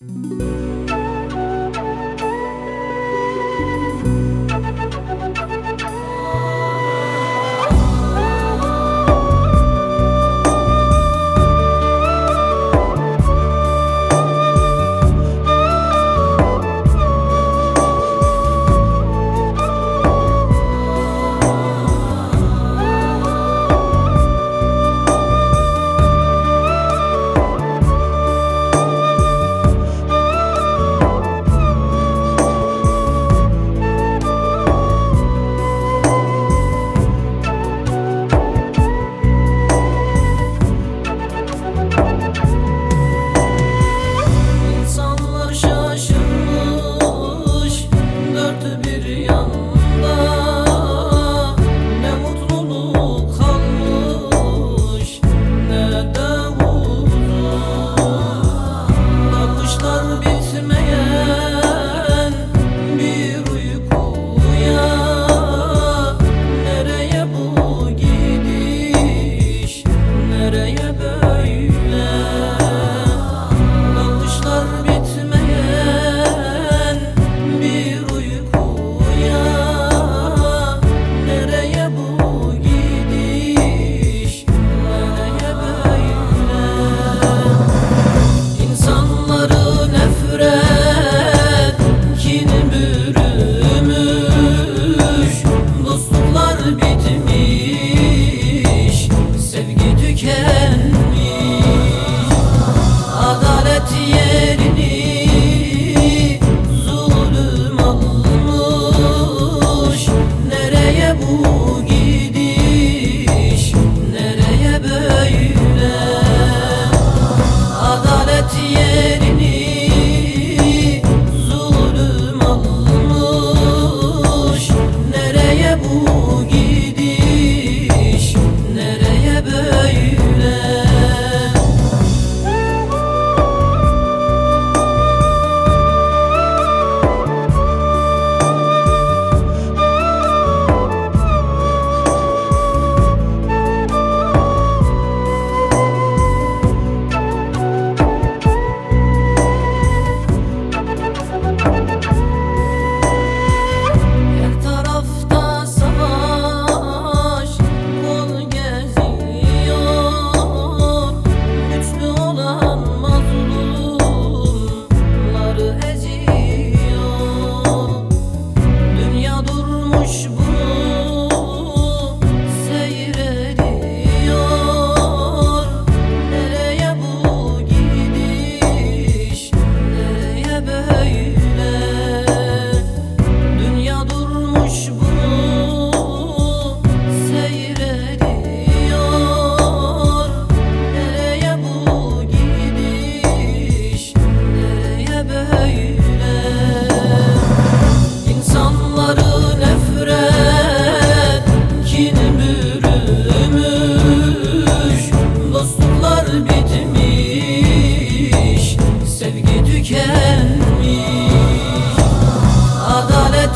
you yeah